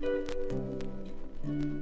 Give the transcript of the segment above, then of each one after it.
Thank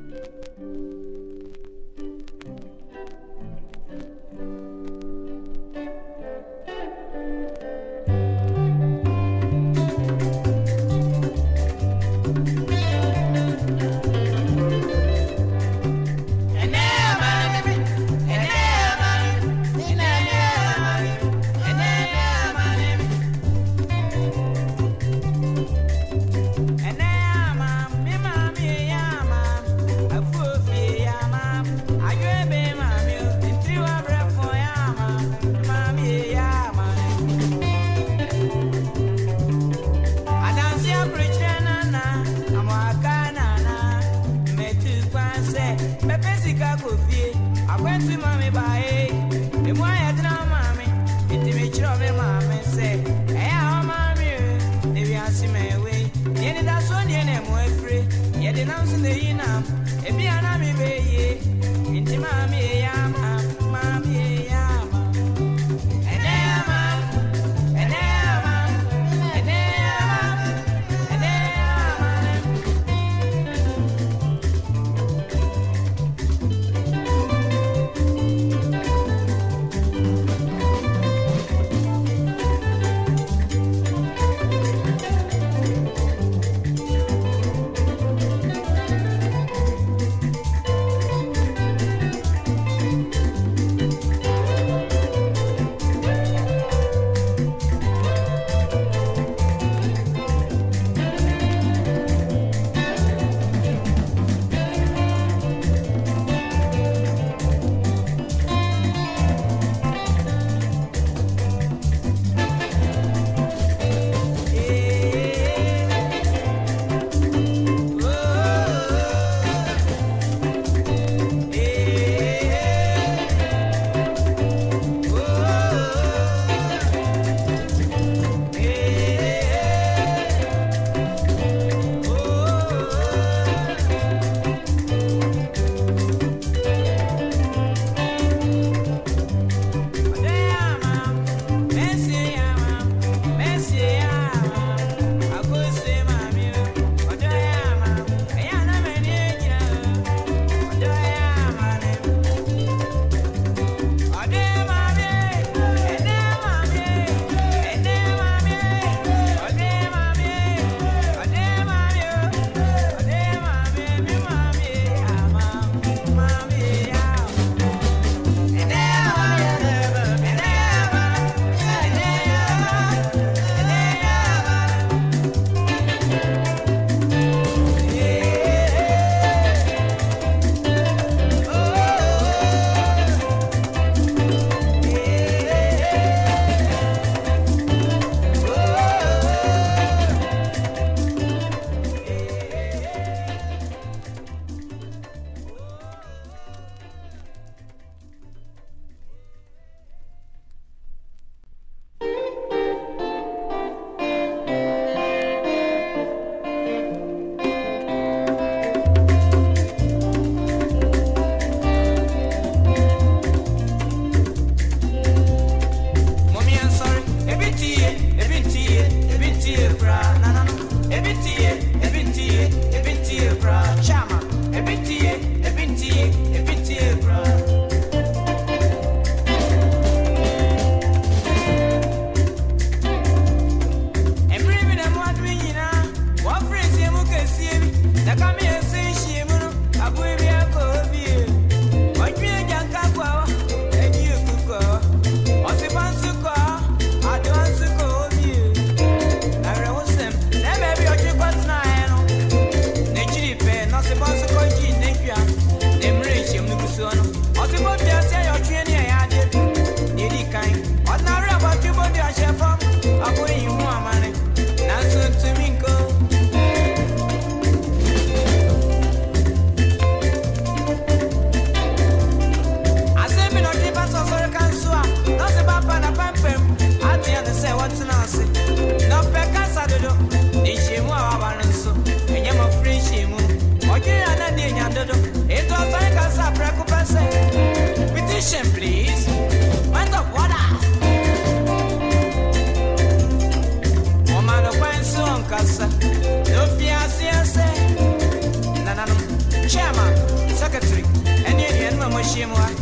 moi.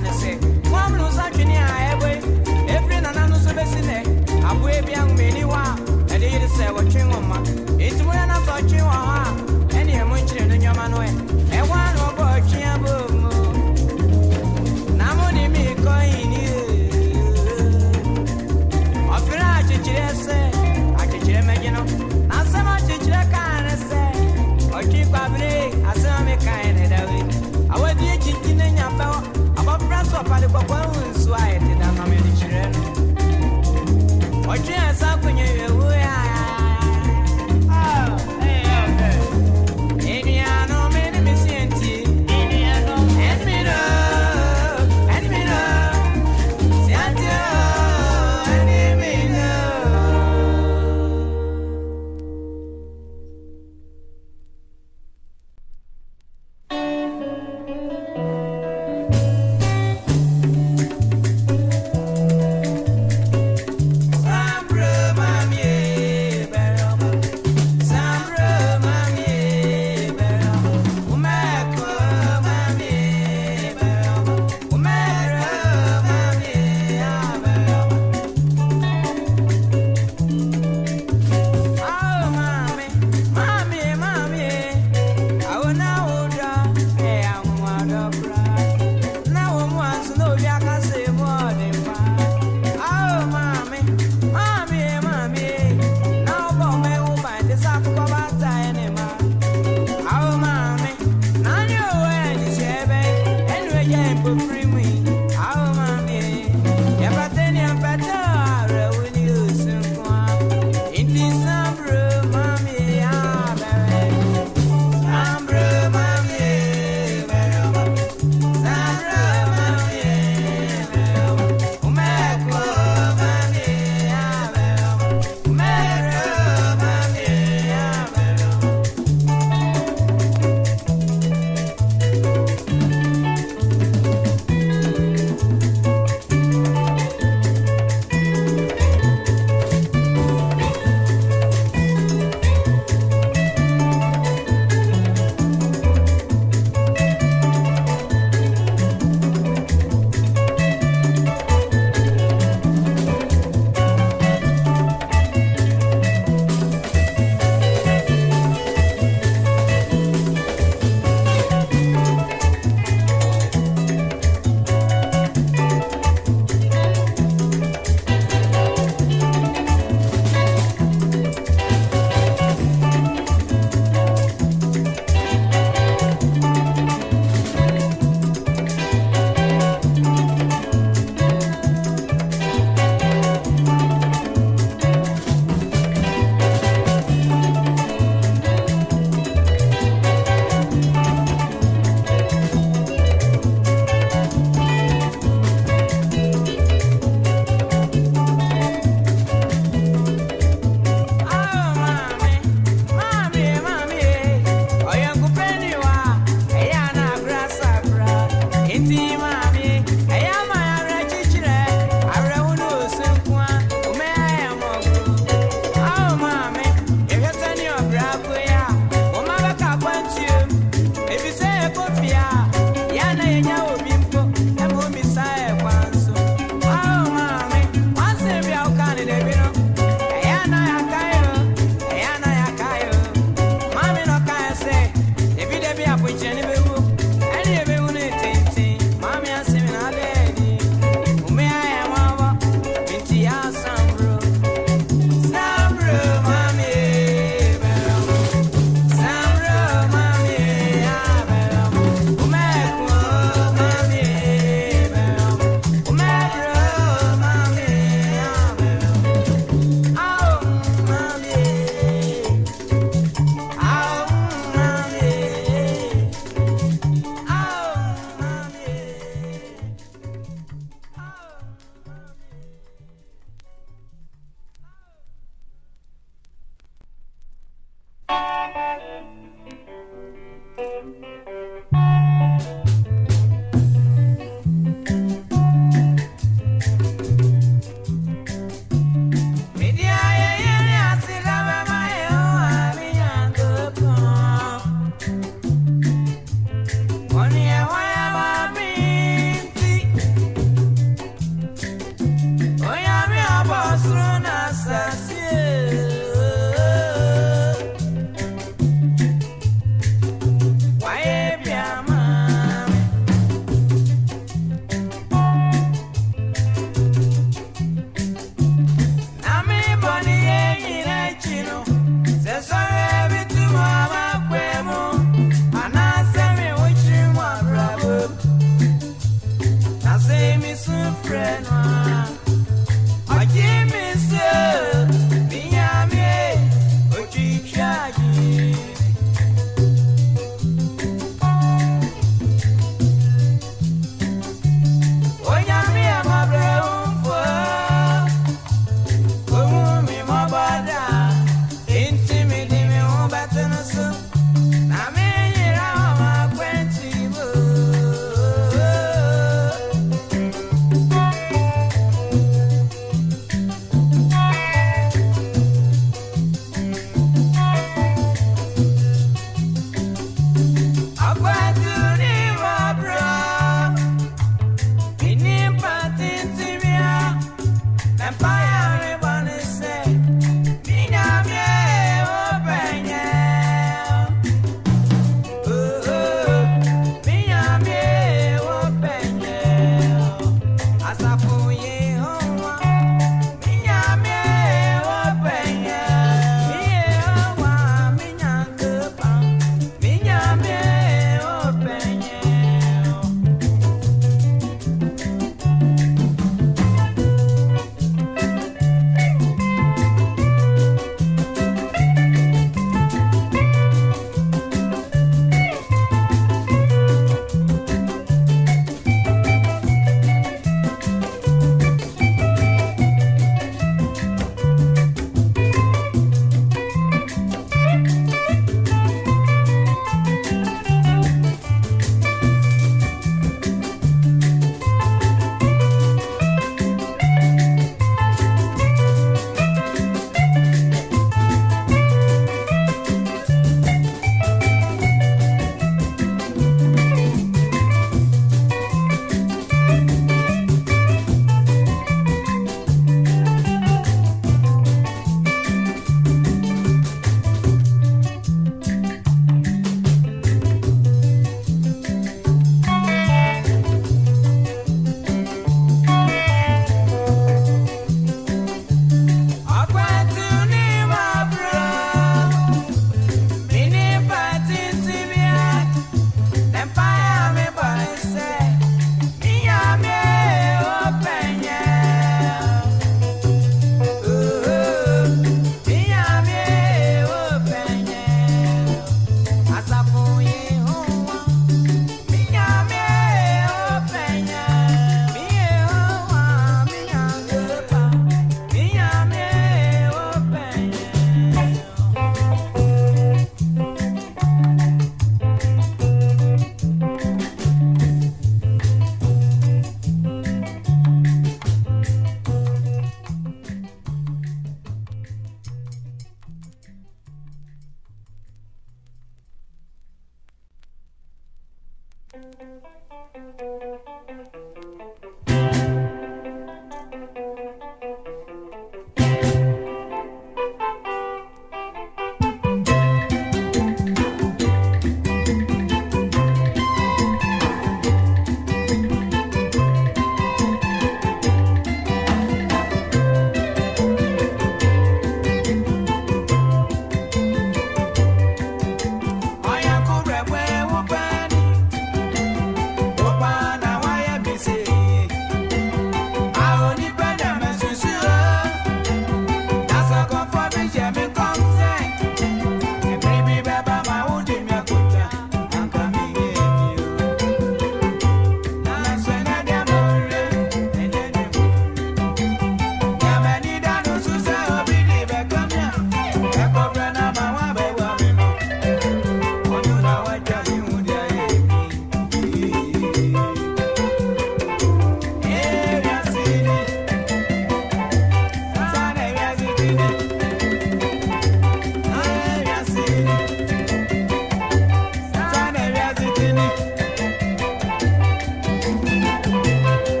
Nso kan a